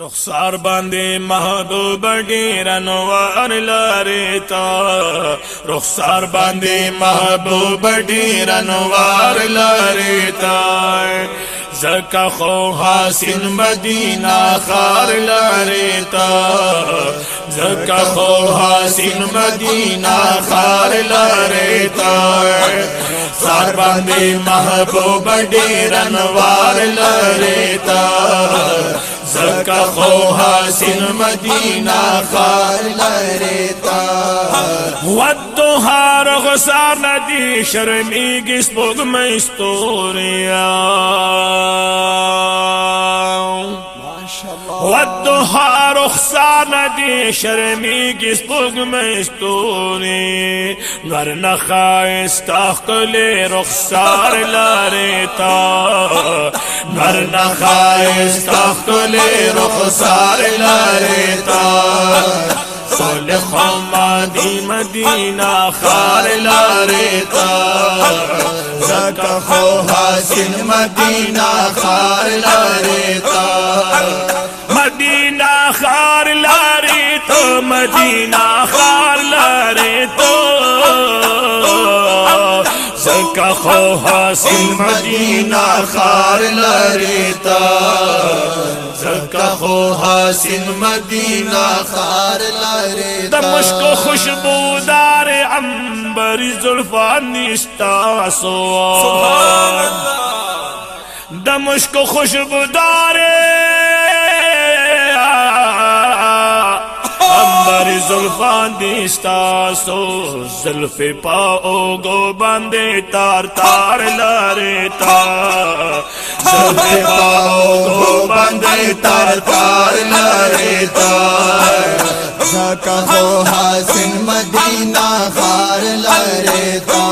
رخسار باندې محبوب ډیر انوار لري تا. رخسار باندې محبوب ډیر انوار لري تا. زکا خو حسین مدینہ خار لري تا. زکا خو حسین مدینہ خار لري تا. سار باندې محبوب ډیر انوار لري تا سب کا خو سن مدینہ خار لریتا ودو ہار غسار ندی شرمی گس ودوها رخصان دي شرميږي سپوږمۍ نور نه ښایسته ښکلې رخسار لارې ته نور نه ښایسته رخصار لاريتا. سول خمادی مدینہ خار لارتا زکا خو حاصل مدینہ خار لارتا مدینہ خار لاری تو مدینہ خار لاری خو حسن مدینہ خار لاری تو زکا خو حسن مدینہ خار لاری تو مشکو خوشبودار عمبر زلفان نشتا سوان دمشق خوشبودار امبر زلفان دیستا سو زلف پاؤ گو بندے تار تار لارتا زلف پاؤ گو بندے تار تار لارتا زکا ہو حسن مدینہ خار لریتا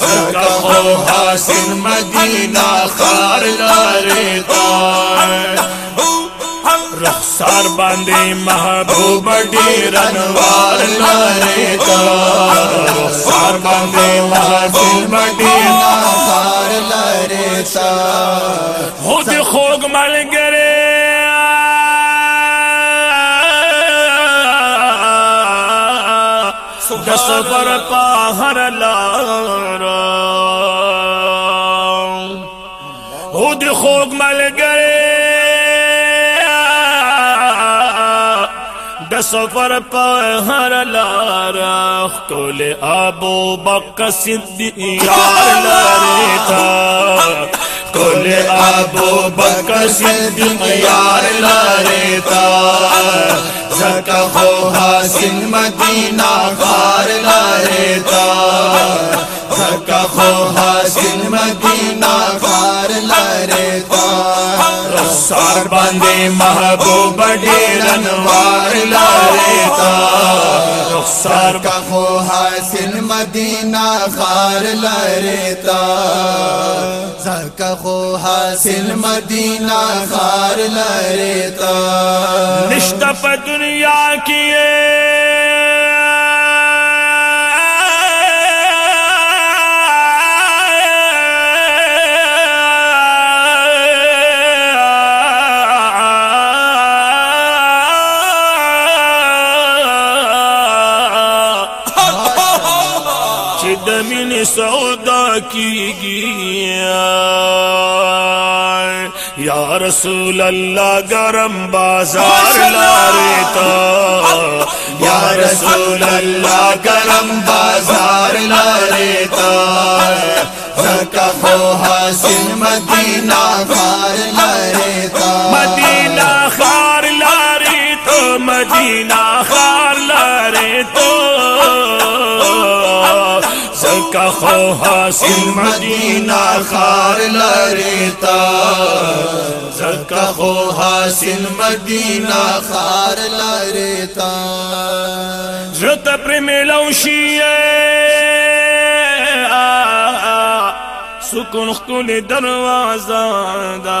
زکا ہو حسن مدینہ خار لارتا رخسار باندې محبوب ډیر انوار لریتا رخسار باندې محبوب ډیر خار لریتا هو دې خوګ ملګری د سفر په هر لار هو دې خوګ ملګری د سفر په هر لار کول ابو بکر صدیق یار لریتا کول ابو بکر صدیق یار لریتا زکا خو حسین مدینہ خار لریتا زکا محبوب ډیر انوار لریتا رخسار کا خو حاصل مدینہ خار لریتا زکا ہو حسن مدینہ خار لارتا نشتہ په دنیا کیے سودا کیږي یا رسول اللہ گرم بازار لارتا یا رسول اللہ گرم بازار لارتا زکا ہو حسن مدینہ خار لریتا مدینہ خار لاری تو مدینہ خار لاری تو زکا خو حاصل مدینہ خار لریتا۔ زکا خو حاصل مدینہ خار لریتا۔ زرت پر ملو شیئے سکون خکول دروازہ دا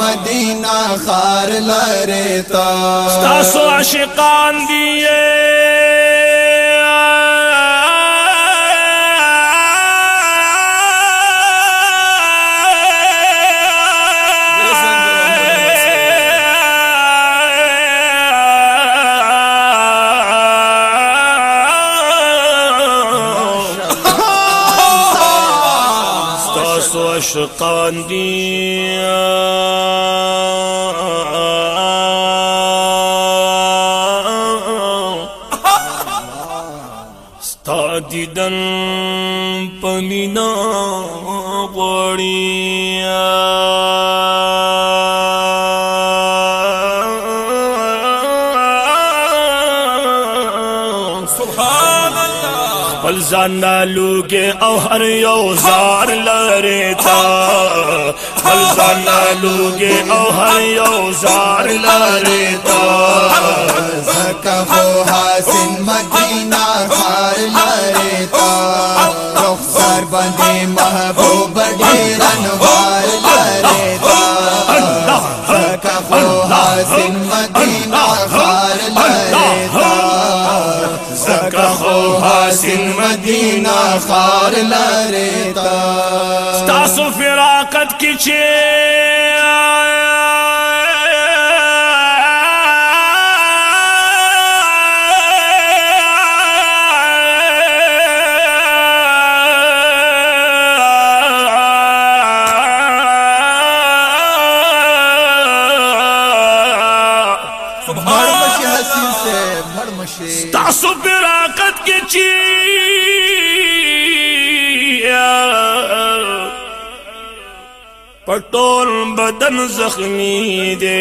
مدینہ خار لارتا تاسو عاشقان دیئے واشقاندي ستا دیدن پمینا غريب خپل ځان لوګي او هر یو زار لريتا خپل ځان لوګي او هر یو زار لريتا زکا خو خو مدینہ خار لارتا ستاسو فراقت کی چه پٹول بدن زخمی دے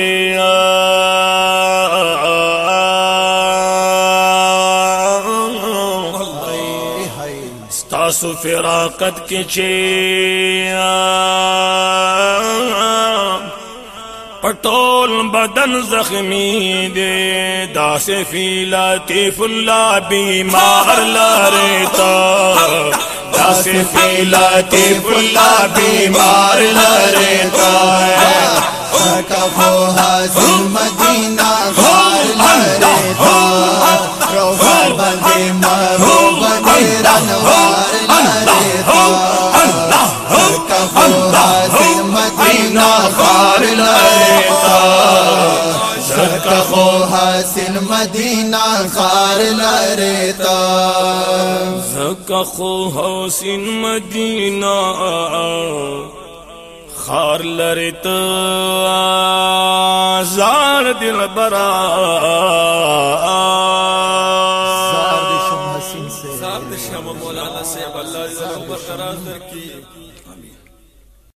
ستاسو فراقت کی چی پٹول بدن زخمی دے دا سے فی لطیف اللہ بیمار لارتا دا سے فی لطیف اللہ بیمار لارتا زکا خو حاصل مدینہ خار لارتا روحار بندی محبوب ڈیرن وار لارتا زکا خو حاصل حاصل مدینہ خار لارتا زکا خو حسین مدینہ خار لرت زار دل برا۔ زار دشم حسین سے۔ شام مولانا صاحب اللہ در کی